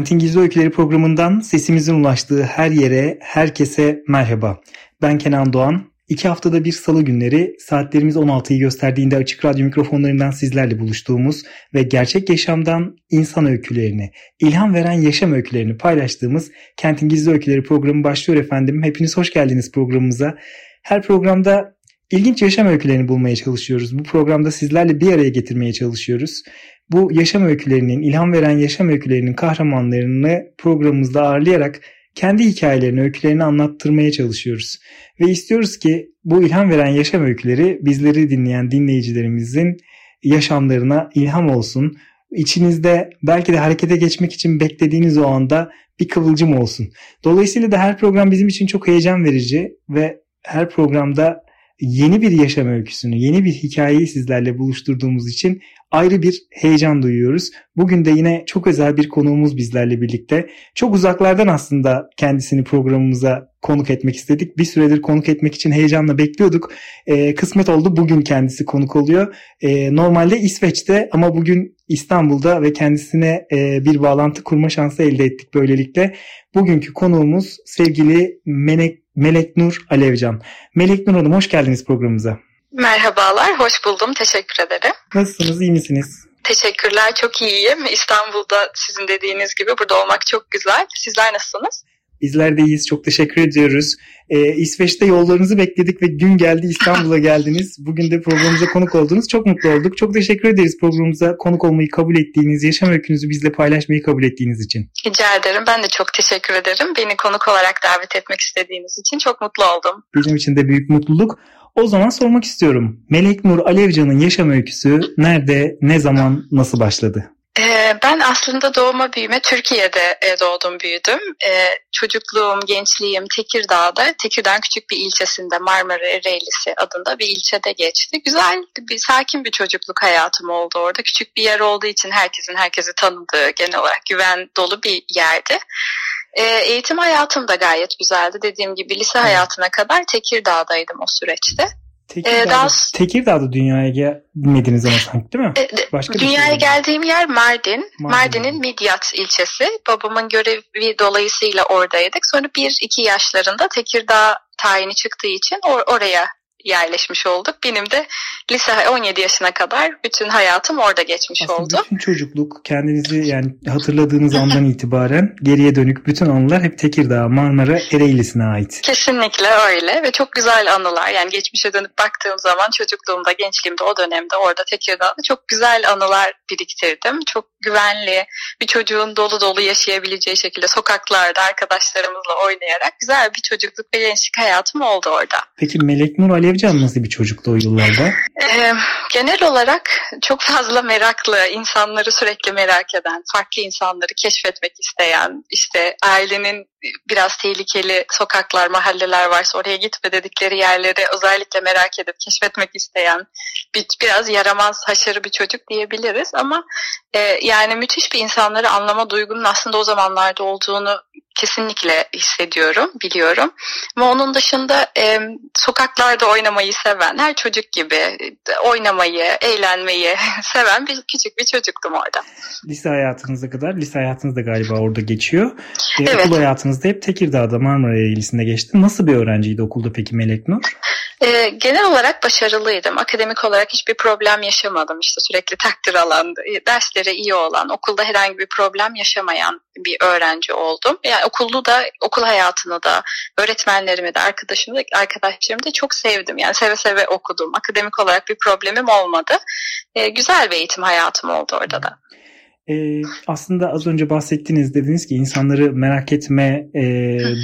Kentin Gizli Öyküleri programından sesimizin ulaştığı her yere, herkese merhaba. Ben Kenan Doğan. İki haftada bir salı günleri saatlerimiz 16'yı gösterdiğinde açık radyo mikrofonlarından sizlerle buluştuğumuz ve gerçek yaşamdan insan öykülerini, ilham veren yaşam öykülerini paylaştığımız Kentin Gizli Öyküleri programı başlıyor efendim. Hepiniz hoş geldiniz programımıza. Her programda ilginç yaşam öykülerini bulmaya çalışıyoruz. Bu programda sizlerle bir araya getirmeye çalışıyoruz bu yaşam öykülerinin, ilham veren yaşam öykülerinin kahramanlarını programımızda ağırlayarak kendi hikayelerini, öykülerini anlattırmaya çalışıyoruz. Ve istiyoruz ki bu ilham veren yaşam öyküleri bizleri dinleyen dinleyicilerimizin yaşamlarına ilham olsun. İçinizde belki de harekete geçmek için beklediğiniz o anda bir kıvılcım olsun. Dolayısıyla da her program bizim için çok heyecan verici ve her programda yeni bir yaşam öyküsünü, yeni bir hikayeyi sizlerle buluşturduğumuz için ayrı bir heyecan duyuyoruz. Bugün de yine çok özel bir konuğumuz bizlerle birlikte. Çok uzaklardan aslında kendisini programımıza konuk etmek istedik. Bir süredir konuk etmek için heyecanla bekliyorduk. E, kısmet oldu bugün kendisi konuk oluyor. E, normalde İsveç'te ama bugün İstanbul'da ve kendisine e, bir bağlantı kurma şansı elde ettik böylelikle. Bugünkü konuğumuz sevgili Melek, Melek Nur Alevcan. Melek Nur Hanım hoş geldiniz programımıza. Merhabalar, hoş buldum. Teşekkür ederim. Nasılsınız, iyi misiniz? Teşekkürler, çok iyiyim. İstanbul'da sizin dediğiniz gibi burada olmak çok güzel. Sizler nasılsınız? Bizler de iyiyiz. Çok teşekkür ediyoruz. Ee, İsveç'te yollarınızı bekledik ve gün geldi İstanbul'a geldiniz. Bugün de programımıza konuk oldunuz. Çok mutlu olduk. Çok teşekkür ederiz programımıza konuk olmayı kabul ettiğiniz, yaşam öykünüzü bizle paylaşmayı kabul ettiğiniz için. Rica ederim. Ben de çok teşekkür ederim. Beni konuk olarak davet etmek istediğiniz için çok mutlu oldum. Bizim için de büyük mutluluk. O zaman sormak istiyorum. Melek Nur Alevcan'ın yaşam öyküsü nerede, ne zaman, nasıl başladı? Ee, ben aslında doğma büyüme Türkiye'de e, doğdum büyüdüm. Ee, çocukluğum, gençliğim Tekirdağ'da, Tekirdağ küçük bir ilçesinde Marmara Ereğlisi adında bir ilçede geçti. Güzel, bir sakin bir çocukluk hayatım oldu orada. Küçük bir yer olduğu için herkesin herkesi tanıdığı, genel olarak güven dolu bir yerdi. E, eğitim hayatım da gayet güzeldi. Dediğim gibi lise hayatına kadar Tekirdağ'daydım o süreçte. Tekirdağ'da, ee, daha... Tekirdağ'da dünyaya gelmediniz ama sanki değil mi? Başka dünyaya şey geldiğim yer Mardin. Mardin. Mardin'in Midyat ilçesi. Babamın görevi dolayısıyla oradaydık. Sonra bir iki yaşlarında Tekirdağ tayini çıktığı için or- oraya yerleşmiş olduk. Benim de lise 17 yaşına kadar bütün hayatım orada geçmiş Aslında oldu. Bütün çocukluk kendinizi yani hatırladığınız andan itibaren geriye dönük bütün anılar hep Tekirdağ, Marmara, Ereğlisi'ne ait. Kesinlikle öyle ve çok güzel anılar. Yani geçmişe dönüp baktığım zaman çocukluğumda, gençliğimde o dönemde orada Tekirdağ'da çok güzel anılar biriktirdim. Çok güvenli, bir çocuğun dolu dolu yaşayabileceği şekilde sokaklarda arkadaşlarımızla oynayarak güzel bir çocukluk ve gençlik hayatım oldu orada. Peki Melek Nur Alevcan nasıl bir çocuktu o yıllarda? Ee, genel olarak çok fazla meraklı, insanları sürekli merak eden, farklı insanları keşfetmek isteyen, işte ailenin biraz tehlikeli sokaklar, mahalleler varsa oraya gitme dedikleri yerleri özellikle merak edip keşfetmek isteyen bir, biraz yaramaz, haşarı bir çocuk diyebiliriz. Ama e, yani müthiş bir insanları anlama duygunun aslında o zamanlarda olduğunu kesinlikle hissediyorum, biliyorum. Ama onun dışında e, sokaklarda oynamayı seven, her çocuk gibi oynamayı, eğlenmeyi seven bir küçük bir çocuktum orada. Lise hayatınıza kadar, lise hayatınız da galiba orada geçiyor. E, evet. Okul hayatınızda hep Tekirdağ'da Marmara Eğilisi'nde geçti. Nasıl bir öğrenciydi okulda peki Melek Nur? E, genel olarak başarılıydım. Akademik olarak hiçbir problem yaşamadım. İşte sürekli takdir alan, dersleri iyi olan, okulda herhangi bir problem yaşamayan bir öğrenci oldum. Yani okulu da, okul hayatını da, öğretmenlerimi de, arkadaşımı da, arkadaşlarımı da çok sevdim. Yani seve seve okudum. Akademik olarak bir problemim olmadı. E, güzel bir eğitim hayatım oldu orada da. E, aslında az önce bahsettiniz dediniz ki insanları merak etme e,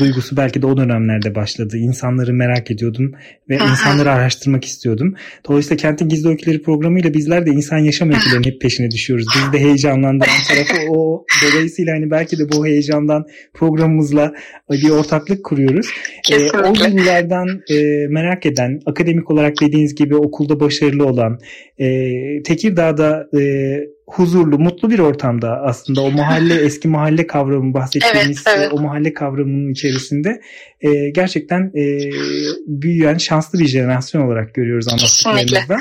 duygusu belki de o dönemlerde başladı. İnsanları merak ediyordum ve insanları araştırmak istiyordum. Dolayısıyla Kentin Gizli Öyküleri programıyla bizler de insan yaşam öykülerinin hep peşine düşüyoruz. Biz de heyecanlandıran tarafı o. Dolayısıyla hani belki de bu heyecandan programımızla bir ortaklık kuruyoruz. E, o yıllardan e, merak eden, akademik olarak dediğiniz gibi okulda başarılı olan, e, Tekirdağ'da e, huzurlu, mutlu bir ortamda aslında o mahalle, eski mahalle kavramı bahsettiğimiz evet, evet. o mahalle kavramının içerisinde e, gerçekten e, büyüyen şanslı bir jenerasyon olarak görüyoruz anlattıklarınızda.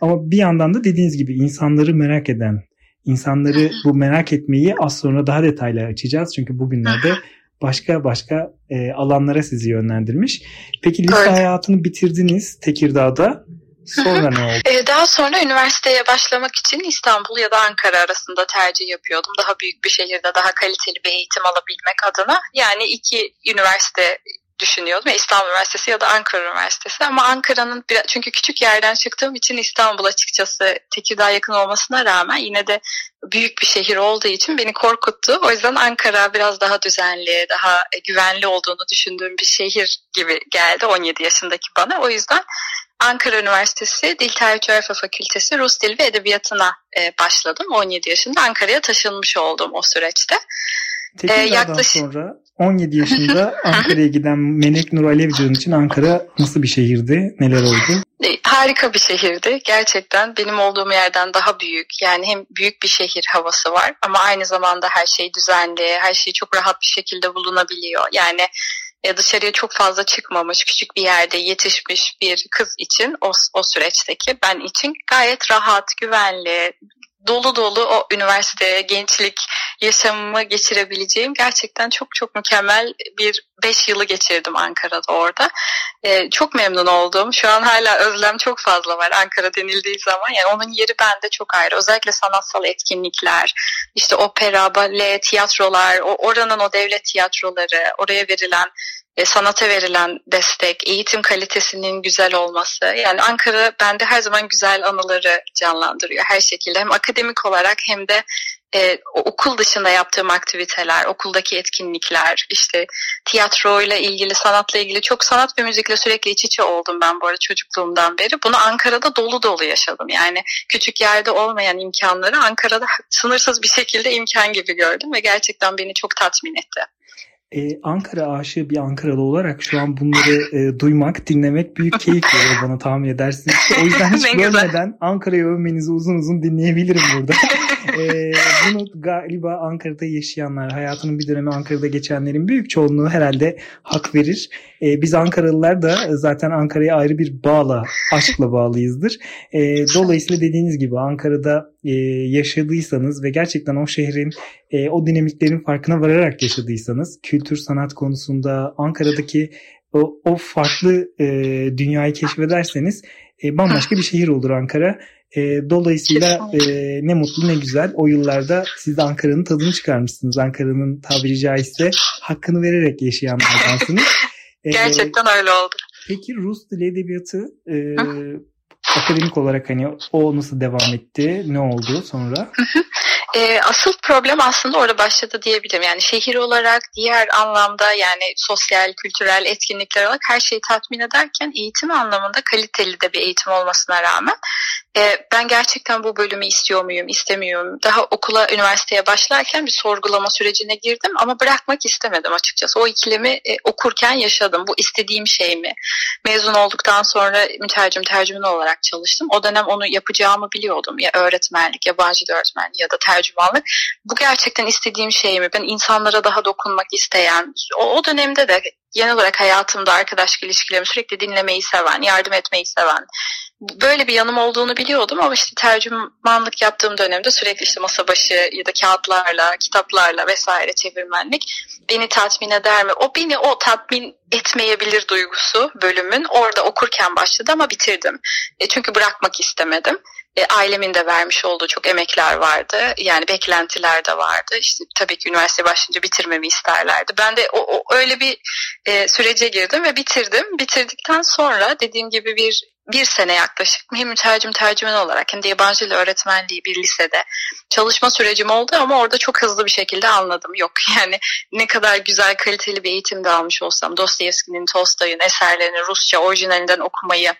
Ama bir yandan da dediğiniz gibi insanları merak eden, insanları bu merak etmeyi az sonra daha detaylı açacağız. Çünkü bugünlerde başka başka e, alanlara sizi yönlendirmiş. Peki lise evet. hayatını bitirdiniz Tekirdağ'da. Sonra ne oldu? Ee, daha sonra üniversiteye başlamak için İstanbul ya da Ankara arasında tercih yapıyordum. Daha büyük bir şehirde daha kaliteli bir eğitim alabilmek adına. Yani iki üniversite düşünüyordum. İstanbul Üniversitesi ya da Ankara Üniversitesi. Ama Ankara'nın çünkü küçük yerden çıktığım için İstanbul açıkçası Tekirdağ yakın olmasına rağmen yine de büyük bir şehir olduğu için beni korkuttu. O yüzden Ankara biraz daha düzenli, daha güvenli olduğunu düşündüğüm bir şehir gibi geldi 17 yaşındaki bana. O yüzden Ankara Üniversitesi Dil Tarih Coğrafya Fakültesi Rus Dili ve Edebiyatı'na e, başladım. 17 yaşında Ankara'ya taşınmış oldum o süreçte. Tekirdağ'dan ee, yaklaşık... sonra 17 yaşında Ankara'ya giden Melek Nur Alevcan için Ankara nasıl bir şehirdi? Neler oldu? E, harika bir şehirdi. Gerçekten benim olduğum yerden daha büyük. Yani hem büyük bir şehir havası var ama aynı zamanda her şey düzenli, her şey çok rahat bir şekilde bulunabiliyor. Yani e, dışarıya çok fazla çıkmamış küçük bir yerde yetişmiş bir kız için o, o süreçteki ben için gayet rahat, güvenli, dolu dolu o üniversite, gençlik yaşamımı geçirebileceğim gerçekten çok çok mükemmel bir beş yılı geçirdim Ankara'da orada. Ee, çok memnun oldum. Şu an hala özlem çok fazla var Ankara denildiği zaman. Yani onun yeri bende çok ayrı. Özellikle sanatsal etkinlikler, işte opera, bale, tiyatrolar, o oranın o devlet tiyatroları, oraya verilen e, sanata verilen destek, eğitim kalitesinin güzel olması. Yani Ankara bende her zaman güzel anıları canlandırıyor her şekilde. Hem akademik olarak hem de e, okul dışında yaptığım aktiviteler, okuldaki etkinlikler, işte tiyatroyla ilgili, sanatla ilgili çok sanat ve müzikle sürekli iç içe oldum ben bu arada çocukluğumdan beri. Bunu Ankara'da dolu dolu yaşadım. Yani küçük yerde olmayan imkanları Ankara'da sınırsız bir şekilde imkan gibi gördüm ve gerçekten beni çok tatmin etti e, Ankara aşığı bir Ankaralı olarak şu an bunları e, duymak, dinlemek büyük keyif veriyor bana tahmin edersiniz. O yüzden hiç bölmeden Ankara'yı övmenizi uzun uzun dinleyebilirim burada. E, bunu galiba Ankara'da yaşayanlar, hayatının bir dönemi Ankara'da geçenlerin büyük çoğunluğu herhalde hak verir. E, biz Ankaralılar da zaten Ankara'ya ayrı bir bağla, aşkla bağlıyızdır. E, dolayısıyla dediğiniz gibi Ankara'da e, yaşadıysanız ve gerçekten o şehrin e, o dinamiklerin farkına vararak yaşadıysanız kültür sanat konusunda Ankara'daki o, o farklı e, dünyayı keşfederseniz e, bambaşka bir şehir olur Ankara. E, dolayısıyla e, ne mutlu ne güzel o yıllarda siz de Ankara'nın tadını çıkarmışsınız. Ankara'nın tabiri caizse hakkını vererek yaşayanlardansınız. E, Gerçekten öyle oldu. Peki Rus dili edebiyatı e, akademik olarak hani o nasıl devam etti? Ne oldu sonra? E, asıl problem aslında orada başladı diyebilirim. Yani şehir olarak diğer anlamda yani sosyal, kültürel etkinlikler olarak her şeyi tatmin ederken eğitim anlamında kaliteli de bir eğitim olmasına rağmen e, ben gerçekten bu bölümü istiyor muyum, istemiyorum. Daha okula, üniversiteye başlarken bir sorgulama sürecine girdim ama bırakmak istemedim açıkçası. O ikilemi e, okurken yaşadım. Bu istediğim şey mi? Mezun olduktan sonra mütercim tercüman olarak çalıştım. O dönem onu yapacağımı biliyordum. Ya öğretmenlik, yabancı öğretmenlik ya da tercümanlık. Bu gerçekten istediğim şey mi? Ben insanlara daha dokunmak isteyen, o, o dönemde de genel olarak hayatımda arkadaşlık ilişkilerimi sürekli dinlemeyi seven, yardım etmeyi seven, böyle bir yanım olduğunu biliyordum ama işte tercümanlık yaptığım dönemde sürekli işte masa başı ya da kağıtlarla, kitaplarla vesaire çevirmenlik beni tatmin eder mi? O beni o tatmin etmeyebilir duygusu bölümün orada okurken başladı ama bitirdim. E çünkü bırakmak istemedim. E, ailemin de vermiş olduğu çok emekler vardı. Yani beklentiler de vardı. İşte tabii ki üniversite başlayınca bitirmemi isterlerdi. Ben de o, o öyle bir e, sürece girdim ve bitirdim. Bitirdikten sonra dediğim gibi bir bir sene yaklaşık hem mütercim tercüman olarak hem de yabancı dil öğretmenliği bir lisede çalışma sürecim oldu ama orada çok hızlı bir şekilde anladım. Yok yani ne kadar güzel kaliteli bir eğitim de almış olsam Dostoyevski'nin, Tolstoy'un eserlerini Rusça orijinalinden okumayı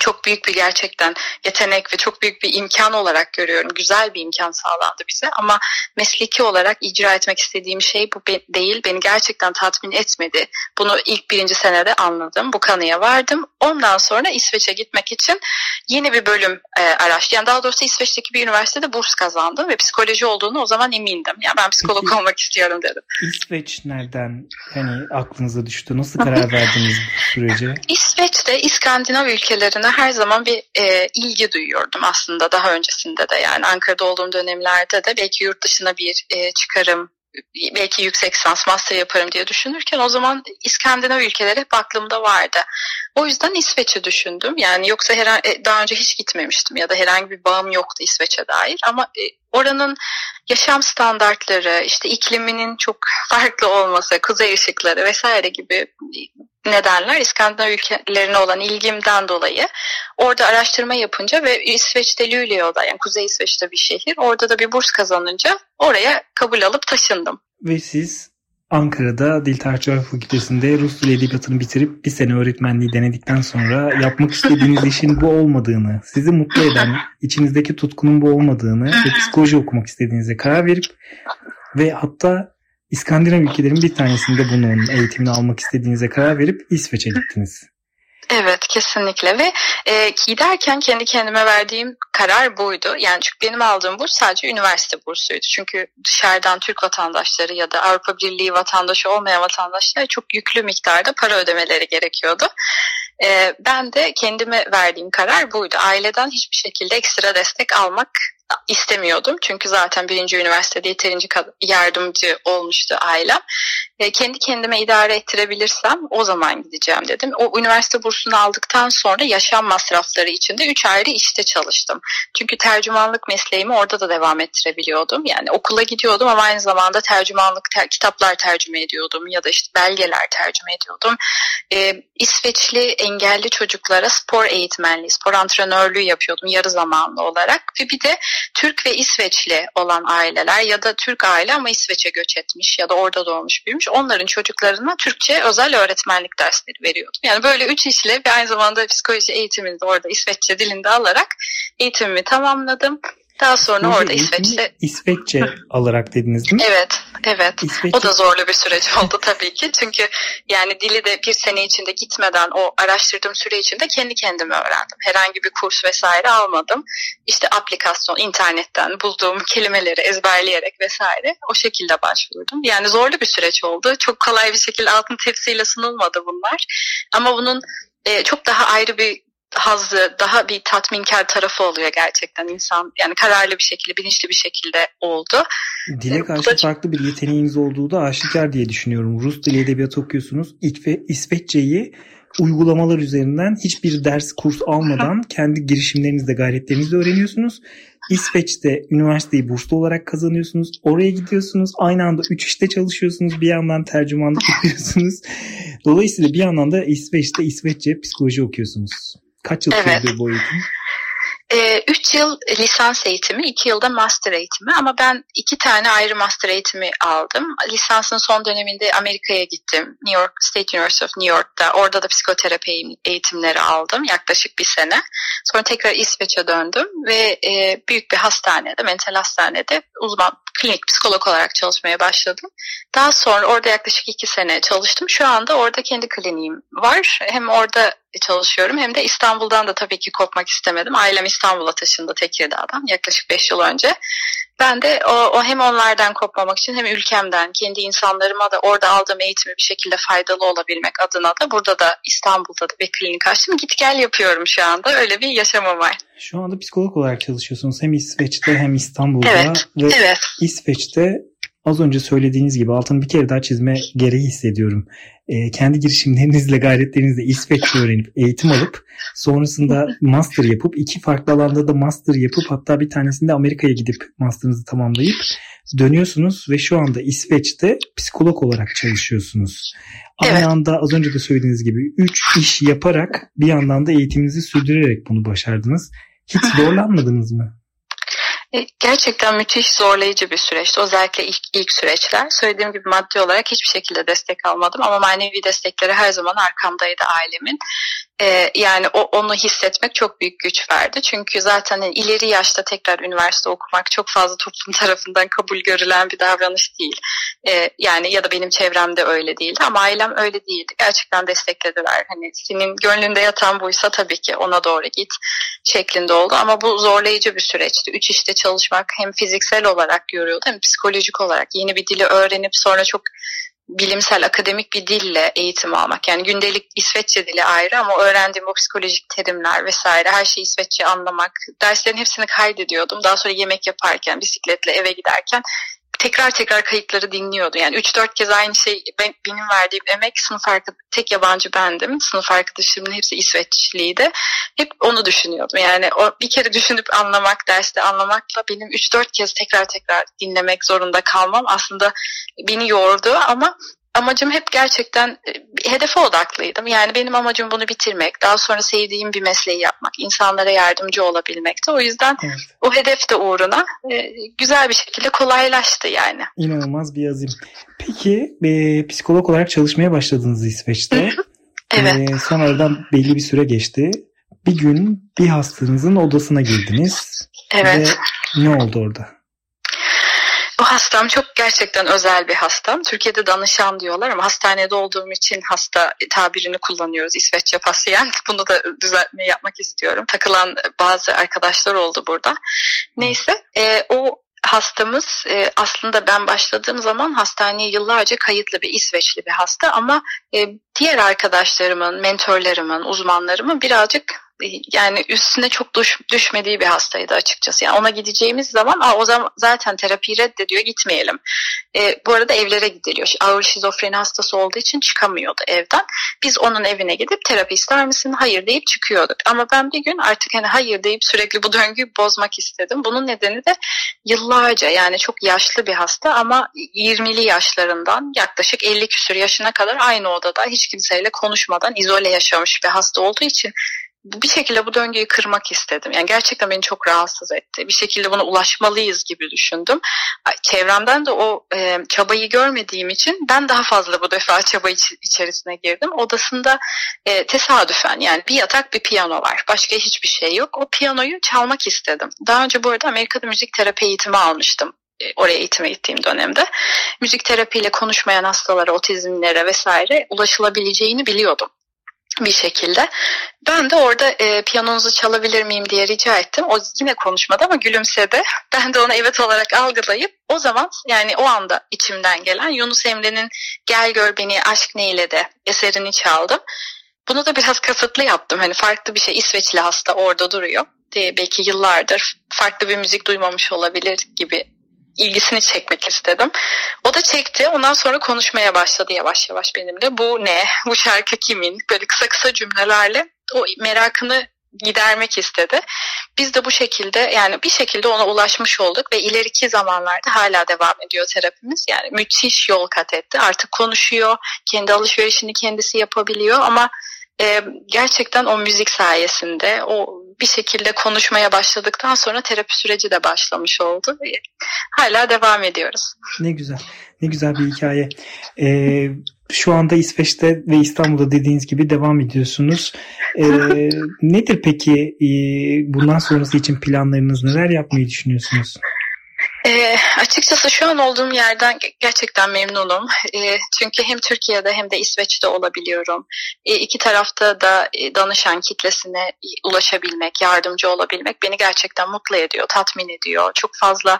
çok büyük bir gerçekten yetenek ve çok büyük bir imkan olarak görüyorum. Güzel bir imkan sağlandı bize ama mesleki olarak icra etmek istediğim şey bu değil. Beni gerçekten tatmin etmedi. Bunu ilk birinci senede anladım. Bu kanıya vardım. Ondan sonra İsveç'e gitmek için yeni bir bölüm e, araştırdım. Yani daha doğrusu İsveç'teki bir üniversitede burs kazandım ve psikoloji olduğunu o zaman emindim. Yani ben psikolog olmak istiyorum dedim. İsveç nereden hani aklınıza düştü? Nasıl karar verdiniz bu sürece? İsveç'te İskandinav ülkelerine konularına her zaman bir e, ilgi duyuyordum aslında daha öncesinde de yani Ankara'da olduğum dönemlerde de belki yurt dışına bir e, çıkarım belki yüksek lisans master yaparım diye düşünürken o zaman İskandinav ülkeleri hep aklımda vardı. O yüzden İsveç'i düşündüm. Yani yoksa herhangi, e, daha önce hiç gitmemiştim ya da herhangi bir bağım yoktu İsveç'e dair. Ama e, oranın yaşam standartları, işte ikliminin çok farklı olması, kuzey ışıkları vesaire gibi nedenler İskandinav ülkelerine olan ilgimden dolayı orada araştırma yapınca ve İsveç'te Luleå'da yani Kuzey İsveç'te bir şehir orada da bir burs kazanınca oraya kabul alıp taşındım. Ve siz Ankara'da Dil Tarihçiler Fakültesi'nde Rus Dili Edebiyatı'nı bitirip bir sene öğretmenliği denedikten sonra yapmak istediğiniz işin bu olmadığını, sizi mutlu eden, içinizdeki tutkunun bu olmadığını ve psikoloji okumak istediğinize karar verip ve hatta İskandinav ülkelerin bir tanesinde bunun eğitimini almak istediğinize karar verip İsveç'e gittiniz. Evet kesinlikle ve e, giderken kendi kendime verdiğim karar buydu. Yani çünkü benim aldığım burs sadece üniversite bursuydu. Çünkü dışarıdan Türk vatandaşları ya da Avrupa Birliği vatandaşı olmayan vatandaşlara çok yüklü miktarda para ödemeleri gerekiyordu. E, ben de kendime verdiğim karar buydu. Aileden hiçbir şekilde ekstra destek almak istemiyordum. Çünkü zaten birinci üniversitede yeterince yardımcı olmuştu ailem. Kendi kendime idare ettirebilirsem o zaman gideceğim dedim. O üniversite bursunu aldıktan sonra yaşam masrafları için de 3 ayrı işte çalıştım. Çünkü tercümanlık mesleğimi orada da devam ettirebiliyordum. Yani okula gidiyordum ama aynı zamanda tercümanlık ter, kitaplar tercüme ediyordum ya da işte belgeler tercüme ediyordum. E, İsveçli engelli çocuklara spor eğitmenliği, spor antrenörlüğü yapıyordum yarı zamanlı olarak ve bir de Türk ve İsveçli olan aileler ya da Türk aile ama İsveç'e göç etmiş ya da orada doğmuş büyümüş onların çocuklarına Türkçe özel öğretmenlik dersleri veriyordum. Yani böyle üç işle ve aynı zamanda psikoloji eğitimini de orada İsveççe dilinde alarak eğitimimi tamamladım. Daha sonra orada İsveç'te... İsveççe alarak dediniz değil mi? Evet, evet. İsveççe... O da zorlu bir süreç oldu tabii ki. Çünkü yani dili de bir sene içinde gitmeden o araştırdığım süre içinde kendi kendime öğrendim. Herhangi bir kurs vesaire almadım. İşte aplikasyon, internetten bulduğum kelimeleri ezberleyerek vesaire o şekilde başvurdum. Yani zorlu bir süreç oldu. Çok kolay bir şekilde altın tepsiyle sunulmadı bunlar. Ama bunun e, çok daha ayrı bir hazzı, daha bir tatminkar tarafı oluyor gerçekten insan. Yani kararlı bir şekilde, bilinçli bir şekilde oldu. Dile karşı da... farklı bir yeteneğiniz olduğu da aşikar diye düşünüyorum. Rus dili edebiyatı okuyorsunuz. Ve İsveççeyi uygulamalar üzerinden hiçbir ders, kurs almadan kendi girişimlerinizde, gayretlerinizle öğreniyorsunuz. İsveç'te üniversiteyi burslu olarak kazanıyorsunuz. Oraya gidiyorsunuz. Aynı anda 3 işte çalışıyorsunuz. Bir yandan tercümanlık yapıyorsunuz. Dolayısıyla bir yandan da İsveç'te İsveççe psikoloji okuyorsunuz. Kaç yıl evet. sürdü bu eğitim? E, üç yıl lisans eğitimi, iki yılda master eğitimi ama ben iki tane ayrı master eğitimi aldım. Lisansın son döneminde Amerika'ya gittim. New York State University of New York'ta. Orada da psikoterapi eğitimleri aldım yaklaşık bir sene. Sonra tekrar İsveç'e döndüm ve e, büyük bir hastanede, mental hastanede uzman klinik psikolog olarak çalışmaya başladım. Daha sonra orada yaklaşık iki sene çalıştım. Şu anda orada kendi kliniğim var. Hem orada çalışıyorum hem de İstanbul'dan da tabii ki kopmak istemedim. Ailem İstanbul'a taşındı Tekirdağ'dan yaklaşık beş yıl önce. Ben de o, o hem onlardan kopmamak için hem ülkemden, kendi insanlarıma da orada aldığım eğitimi bir şekilde faydalı olabilmek adına da burada da İstanbul'da da bir klinik açtım. Git gel yapıyorum şu anda. Öyle bir yaşamım var. Şu anda psikolog olarak çalışıyorsunuz hem İsveç'te hem İstanbul'da evet, ve evet. İsveç'te az önce söylediğiniz gibi altını bir kere daha çizme gereği hissediyorum. E, kendi girişimlerinizle, gayretlerinizle İsveççe öğrenip, eğitim alıp sonrasında master yapıp, iki farklı alanda da master yapıp hatta bir tanesinde Amerika'ya gidip master'ınızı tamamlayıp dönüyorsunuz ve şu anda İsveç'te psikolog olarak çalışıyorsunuz. Aynı evet. anda az önce de söylediğiniz gibi 3 iş yaparak bir yandan da eğitiminizi sürdürerek bunu başardınız. Hiç zorlanmadınız mı? E, gerçekten müthiş zorlayıcı bir süreçti. Özellikle ilk, ilk süreçler. Söylediğim gibi maddi olarak hiçbir şekilde destek almadım ama manevi destekleri her zaman arkamdaydı ailemin e, yani o onu hissetmek çok büyük güç verdi. Çünkü zaten yani ileri yaşta tekrar üniversite okumak çok fazla toplum tarafından kabul görülen bir davranış değil. E, yani ya da benim çevremde öyle değildi ama ailem öyle değildi. Gerçekten desteklediler. Hani senin gönlünde yatan buysa tabii ki ona doğru git şeklinde oldu. Ama bu zorlayıcı bir süreçti. Üç işte çalışmak hem fiziksel olarak yoruyordu hem psikolojik olarak yeni bir dili öğrenip sonra çok bilimsel akademik bir dille eğitim almak. Yani gündelik İsveççe dili ayrı ama öğrendiğim o psikolojik terimler vesaire her şeyi İsveççe anlamak. Derslerin hepsini kaydediyordum. Daha sonra yemek yaparken, bisikletle eve giderken tekrar tekrar kayıtları dinliyordu. Yani 3-4 kez aynı şey ben, benim verdiğim emek sınıf arkadaşı tek yabancı bendim. Sınıf arkadaşımın hepsi İsveçliydi. Hep onu düşünüyordum. Yani o bir kere düşünüp anlamak, derste anlamakla benim 3-4 kez tekrar tekrar dinlemek zorunda kalmam aslında beni yordu ama amacım hep gerçekten e, hedefe odaklıydım. Yani benim amacım bunu bitirmek, daha sonra sevdiğim bir mesleği yapmak, insanlara yardımcı olabilmekti. O yüzden evet. o hedef de uğruna e, güzel bir şekilde kolaylaştı yani. İnanılmaz bir yazım. Peki e, psikolog olarak çalışmaya başladınız İsveç'te. evet. E, sonra belli bir süre geçti. Bir gün bir hastanızın odasına girdiniz. Evet. Ve ne oldu orada? Hastam çok gerçekten özel bir hastam. Türkiye'de danışan diyorlar ama hastanede olduğum için hasta tabirini kullanıyoruz. İsveççe pasiyent. Bunu da düzeltme yapmak istiyorum. Takılan bazı arkadaşlar oldu burada. Neyse e, o hastamız e, aslında ben başladığım zaman hastaneye yıllarca kayıtlı bir İsveçli bir hasta ama e, diğer arkadaşlarımın, mentorlarımın, uzmanlarımın birazcık yani üstüne çok düş, düşmediği bir hastaydı açıkçası. Yani ona gideceğimiz zaman Aa, o zaman zaten terapiyi reddediyor gitmeyelim. E, bu arada evlere gidiliyor. Ağır şizofreni hastası olduğu için çıkamıyordu evden. Biz onun evine gidip terapi ister misin? Hayır deyip çıkıyorduk. Ama ben bir gün artık hani hayır deyip sürekli bu döngüyü bozmak istedim. Bunun nedeni de yıllarca yani çok yaşlı bir hasta ama 20'li yaşlarından yaklaşık 50 küsur yaşına kadar aynı odada hiç kimseyle konuşmadan izole yaşamış bir hasta olduğu için bir şekilde bu döngüyü kırmak istedim. Yani gerçekten beni çok rahatsız etti. Bir şekilde buna ulaşmalıyız gibi düşündüm. Çevremden de o e, çabayı görmediğim için ben daha fazla bu defa çaba iç, içerisine girdim. Odasında e, tesadüfen yani bir yatak bir piyano var. Başka hiçbir şey yok. O piyanoyu çalmak istedim. Daha önce bu arada Amerika'da müzik terapi eğitimi almıştım e, oraya eğitime gittiğim dönemde müzik terapiyle konuşmayan hastalara, otizmlere vesaire ulaşılabileceğini biliyordum bir şekilde. Ben de orada e, piyanonuzu çalabilir miyim diye rica ettim. O yine konuşmadı ama gülümsedi. Ben de onu evet olarak algılayıp o zaman yani o anda içimden gelen Yunus Emre'nin Gel Gör Beni Aşk Neyle de eserini çaldım. Bunu da biraz kasıtlı yaptım. Hani farklı bir şey İsveçli hasta orada duruyor diye belki yıllardır farklı bir müzik duymamış olabilir gibi ilgisini çekmek istedim. O da çekti. Ondan sonra konuşmaya başladı yavaş yavaş benimle. Bu ne? Bu şarkı kimin? Böyle kısa kısa cümlelerle o merakını gidermek istedi. Biz de bu şekilde yani bir şekilde ona ulaşmış olduk ve ileriki zamanlarda hala devam ediyor terapimiz. Yani müthiş yol kat etti. Artık konuşuyor, kendi alışverişini kendisi yapabiliyor ama e, gerçekten o müzik sayesinde o bir şekilde konuşmaya başladıktan sonra terapi süreci de başlamış oldu. Hala devam ediyoruz. Ne güzel. Ne güzel bir hikaye. Ee, şu anda İsveç'te ve İstanbul'da dediğiniz gibi devam ediyorsunuz. Ee, nedir peki e, bundan sonrası için planlarınız? Neler yapmayı düşünüyorsunuz? E, açıkçası şu an olduğum yerden gerçekten memnunum. E, çünkü hem Türkiye'de hem de İsveç'te olabiliyorum. E, iki tarafta da e, danışan kitlesine ulaşabilmek, yardımcı olabilmek beni gerçekten mutlu ediyor, tatmin ediyor. Çok fazla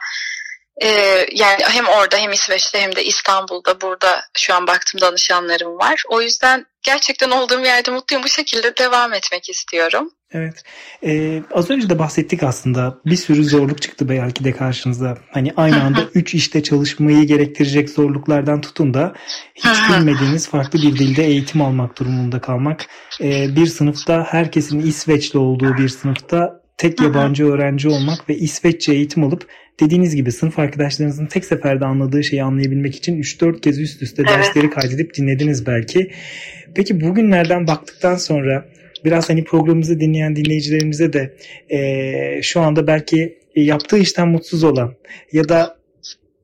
e, yani hem orada hem İsveç'te hem de İstanbul'da burada şu an baktım danışanlarım var. O yüzden gerçekten olduğum yerde mutluyum. Bu şekilde devam etmek istiyorum. Evet. Ee, az önce de bahsettik aslında. Bir sürü zorluk çıktı belki de karşınıza. Hani aynı anda üç işte çalışmayı gerektirecek zorluklardan tutun da hiç bilmediğiniz farklı bir dilde eğitim almak durumunda kalmak. Ee, bir sınıfta herkesin İsveçli olduğu bir sınıfta tek yabancı öğrenci olmak ve İsveççe eğitim alıp dediğiniz gibi sınıf arkadaşlarınızın tek seferde anladığı şeyi anlayabilmek için 3-4 kez üst üste evet. dersleri kaydedip dinlediniz belki. Peki bugünlerden baktıktan sonra biraz hani programımızı dinleyen dinleyicilerimize de e, şu anda belki yaptığı işten mutsuz olan ya da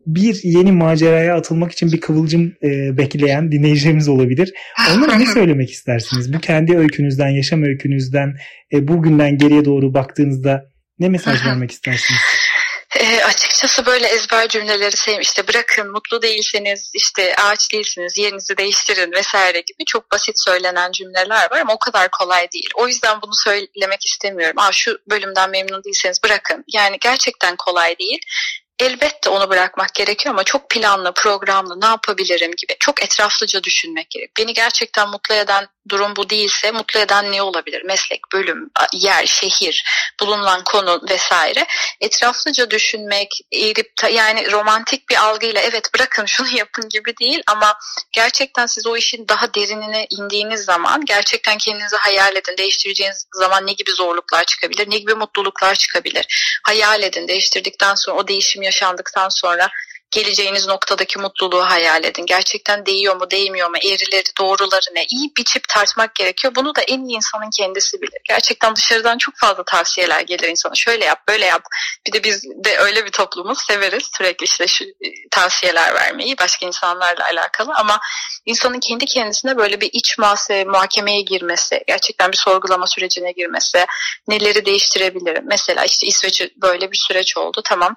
bir yeni maceraya atılmak için bir kıvılcım e, bekleyen dinleyicilerimiz olabilir. Onlara ne söylemek istersiniz? Bu kendi öykünüzden, yaşam öykünüzden, e, bugünden geriye doğru baktığınızda ne mesaj vermek istersiniz? E, açıkçası böyle ezber cümleleri sevim işte bırakın mutlu değilseniz işte ağaç değilsiniz yerinizi değiştirin vesaire gibi çok basit söylenen cümleler var ama o kadar kolay değil. O yüzden bunu söylemek istemiyorum. Aa, şu bölümden memnun değilseniz bırakın. Yani gerçekten kolay değil elbette onu bırakmak gerekiyor ama çok planlı, programlı, ne yapabilirim gibi çok etraflıca düşünmek gerek. Beni gerçekten mutlu eden durum bu değilse mutlu eden ne olabilir? Meslek, bölüm, yer, şehir, bulunan konu vesaire. Etraflıca düşünmek, eğirip yani romantik bir algıyla evet bırakın şunu yapın gibi değil ama gerçekten siz o işin daha derinine indiğiniz zaman gerçekten kendinizi hayal edin. Değiştireceğiniz zaman ne gibi zorluklar çıkabilir, ne gibi mutluluklar çıkabilir. Hayal edin. Değiştirdikten sonra o değişim yaşandıktan sonra geleceğiniz noktadaki mutluluğu hayal edin. Gerçekten değiyor mu değmiyor mu eğrileri doğruları ne iyi biçip tartmak gerekiyor. Bunu da en iyi insanın kendisi bilir. Gerçekten dışarıdan çok fazla tavsiyeler gelir insana. Şöyle yap böyle yap. Bir de biz de öyle bir toplumuz severiz sürekli işte şu e, tavsiyeler vermeyi başka insanlarla alakalı ama insanın kendi kendisine böyle bir iç muhasebe, muhakemeye girmesi, gerçekten bir sorgulama sürecine girmesi, neleri değiştirebilirim? Mesela işte İsveç böyle bir süreç oldu. Tamam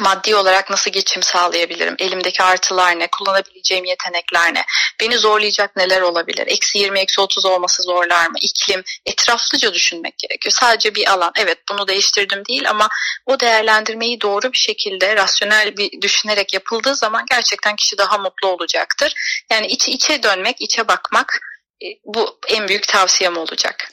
maddi olarak nasıl geçim sağlayabilirim? Elimdeki artılar ne? Kullanabileceğim yetenekler ne? Beni zorlayacak neler olabilir? Eksi 20, eksi 30 olması zorlar mı? İklim, etraflıca düşünmek gerekiyor. Sadece bir alan. Evet bunu değiştirdim değil ama o değerlendirmeyi doğru bir şekilde, rasyonel bir düşünerek yapıldığı zaman gerçekten kişi daha mutlu olacaktır. Yani içe içe dönmek, içe bakmak e, bu en büyük tavsiyem olacak.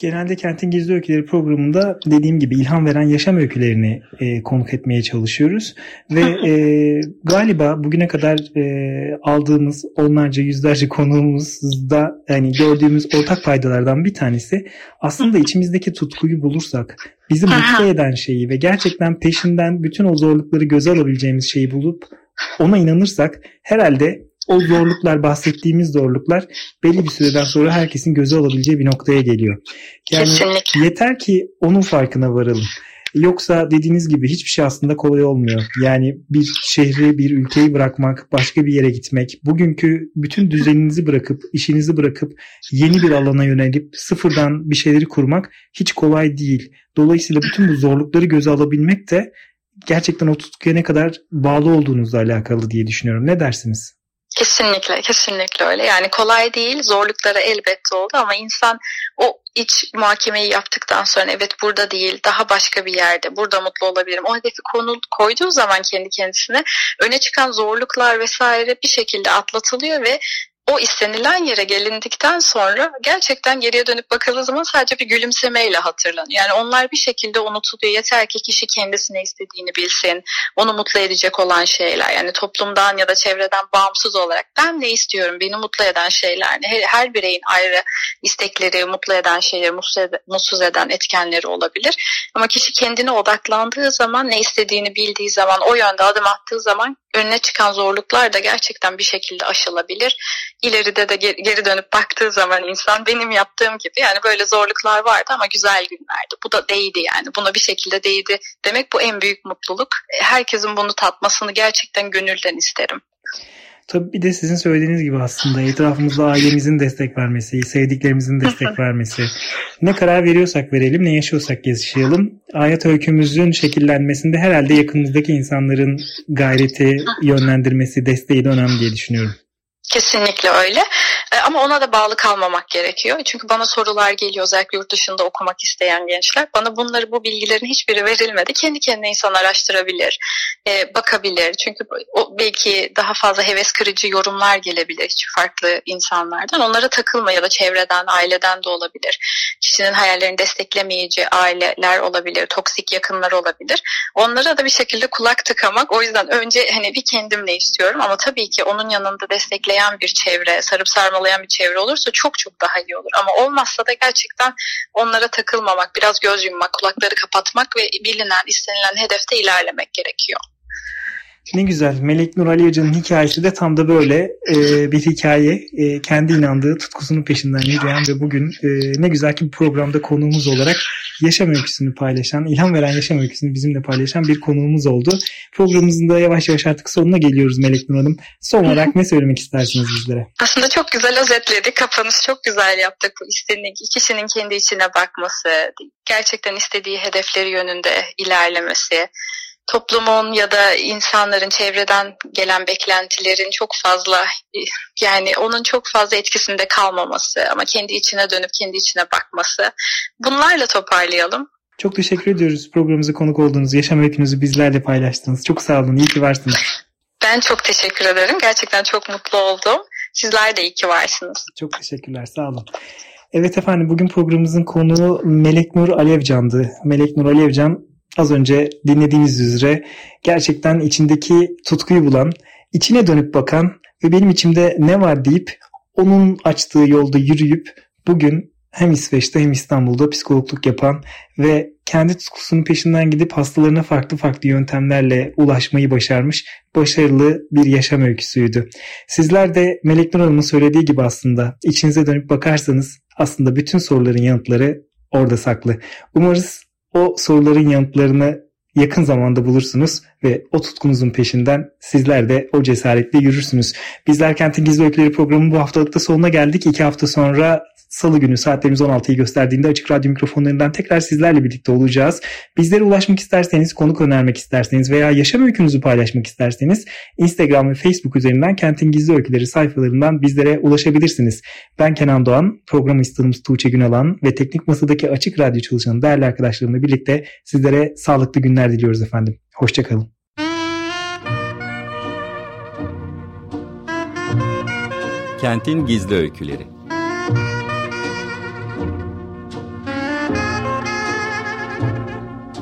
Genelde Kentin Gizli Öyküleri programında dediğim gibi ilham veren yaşam öykülerini e, konuk etmeye çalışıyoruz. Ve e, galiba bugüne kadar e, aldığımız onlarca yüzlerce konuğumuzda yani gördüğümüz ortak faydalardan bir tanesi aslında içimizdeki tutkuyu bulursak bizi mutlu eden şeyi ve gerçekten peşinden bütün o zorlukları göze alabileceğimiz şeyi bulup ona inanırsak herhalde o zorluklar bahsettiğimiz zorluklar belli bir süreden sonra herkesin göze alabileceği bir noktaya geliyor. Yani Kesinlikle. yeter ki onun farkına varalım. Yoksa dediğiniz gibi hiçbir şey aslında kolay olmuyor. Yani bir şehri, bir ülkeyi bırakmak, başka bir yere gitmek, bugünkü bütün düzeninizi bırakıp, işinizi bırakıp yeni bir alana yönelip sıfırdan bir şeyleri kurmak hiç kolay değil. Dolayısıyla bütün bu zorlukları göze alabilmek de gerçekten o tutkuya ne kadar bağlı olduğunuzla alakalı diye düşünüyorum. Ne dersiniz? Kesinlikle, kesinlikle öyle. Yani kolay değil, zorlukları elbette oldu ama insan o iç muhakemeyi yaptıktan sonra evet burada değil, daha başka bir yerde, burada mutlu olabilirim. O hedefi konu, koyduğu zaman kendi kendisine öne çıkan zorluklar vesaire bir şekilde atlatılıyor ve o istenilen yere gelindikten sonra gerçekten geriye dönüp bakıldığı zaman sadece bir gülümsemeyle hatırlanıyor. Yani onlar bir şekilde unutuluyor. Yeter ki kişi kendisine istediğini bilsin. Onu mutlu edecek olan şeyler. Yani toplumdan ya da çevreden bağımsız olarak ben ne istiyorum? Beni mutlu eden şeyler ne? Her, her bireyin ayrı istekleri, mutlu eden şeyleri, mutsuz eden etkenleri olabilir. Ama kişi kendine odaklandığı zaman, ne istediğini bildiği zaman, o yönde adım attığı zaman önüne çıkan zorluklar da gerçekten bir şekilde aşılabilir. İleride de geri dönüp baktığı zaman insan benim yaptığım gibi yani böyle zorluklar vardı ama güzel günlerdi. Bu da değdi yani. Buna bir şekilde değdi demek bu en büyük mutluluk. Herkesin bunu tatmasını gerçekten gönülden isterim. Tabii bir de sizin söylediğiniz gibi aslında etrafımızda ailemizin destek vermesi, sevdiklerimizin destek vermesi. Ne karar veriyorsak verelim, ne yaşıyorsak yaşayalım. Hayat öykümüzün şekillenmesinde herhalde yakınımızdaki insanların gayreti, yönlendirmesi, desteği de önemli diye düşünüyorum. Kesinlikle öyle. E, ama ona da bağlı kalmamak gerekiyor. Çünkü bana sorular geliyor özellikle yurt dışında okumak isteyen gençler. Bana bunları bu bilgilerin hiçbiri verilmedi. Kendi kendine insan araştırabilir, e, bakabilir. Çünkü belki daha fazla heves kırıcı yorumlar gelebilir hiç farklı insanlardan. Onlara takılma ya da çevreden, aileden de olabilir. Kişinin hayallerini desteklemeyici aileler olabilir, toksik yakınlar olabilir. Onlara da bir şekilde kulak tıkamak. O yüzden önce hani bir kendim ne istiyorum ama tabii ki onun yanında destekleyen sarmalayan bir çevre, sarıp sarmalayan bir çevre olursa çok çok daha iyi olur. Ama olmazsa da gerçekten onlara takılmamak, biraz göz yummak, kulakları kapatmak ve bilinen, istenilen hedefte ilerlemek gerekiyor. Ne güzel. Melek Nur Ali hikayesi de tam da böyle e, bir hikaye. E, kendi inandığı tutkusunun peşinden yürüyen ve bugün e, ne güzel ki bu programda konuğumuz olarak yaşam öyküsünü paylaşan, ilham veren yaşam öyküsünü bizimle paylaşan bir konuğumuz oldu. Programımızın da yavaş yavaş artık sonuna geliyoruz Melek Nur Hanım. Son olarak ne söylemek istersiniz bizlere? Aslında çok güzel özetledik. Kapanış çok güzel yaptık. Bu istedik. Kişinin kendi içine bakması, gerçekten istediği hedefleri yönünde ilerlemesi, toplumun ya da insanların çevreden gelen beklentilerin çok fazla yani onun çok fazla etkisinde kalmaması ama kendi içine dönüp kendi içine bakması bunlarla toparlayalım. Çok teşekkür ediyoruz programımıza konuk olduğunuz, yaşam öykünüzü bizlerle paylaştınız. Çok sağ olun, iyi ki varsınız. Ben çok teşekkür ederim. Gerçekten çok mutlu oldum. Sizler de iyi ki varsınız. Çok teşekkürler, sağ olun. Evet efendim bugün programımızın konuğu Melek Nur Alevcan'dı. Melek Nur Alevcan az önce dinlediğiniz üzere gerçekten içindeki tutkuyu bulan, içine dönüp bakan ve benim içimde ne var deyip onun açtığı yolda yürüyüp bugün hem İsveç'te hem İstanbul'da psikologluk yapan ve kendi tutkusunun peşinden gidip hastalarına farklı farklı yöntemlerle ulaşmayı başarmış başarılı bir yaşam öyküsüydü. Sizler de Melek Nur Hanım'ın söylediği gibi aslında içinize dönüp bakarsanız aslında bütün soruların yanıtları orada saklı. Umarız o soruların yanıtlarını yakın zamanda bulursunuz ve o tutkunuzun peşinden sizler de o cesaretle yürürsünüz. Bizler Kentin Gizli Öyküleri programının bu haftalıkta sonuna geldik. İki hafta sonra Salı günü saatlerimiz 16'yı gösterdiğinde açık radyo mikrofonlarından tekrar sizlerle birlikte olacağız. Bizlere ulaşmak isterseniz, konuk önermek isterseniz veya yaşam öykünüzü paylaşmak isterseniz Instagram ve Facebook üzerinden Kentin Gizli Öyküleri sayfalarından bizlere ulaşabilirsiniz. Ben Kenan Doğan, program asistanımız Tuğçe Günalan ve Teknik Masa'daki Açık Radyo çalışan değerli arkadaşlarımla birlikte sizlere sağlıklı günler diliyoruz efendim. Hoşçakalın. Kentin Gizli Öyküleri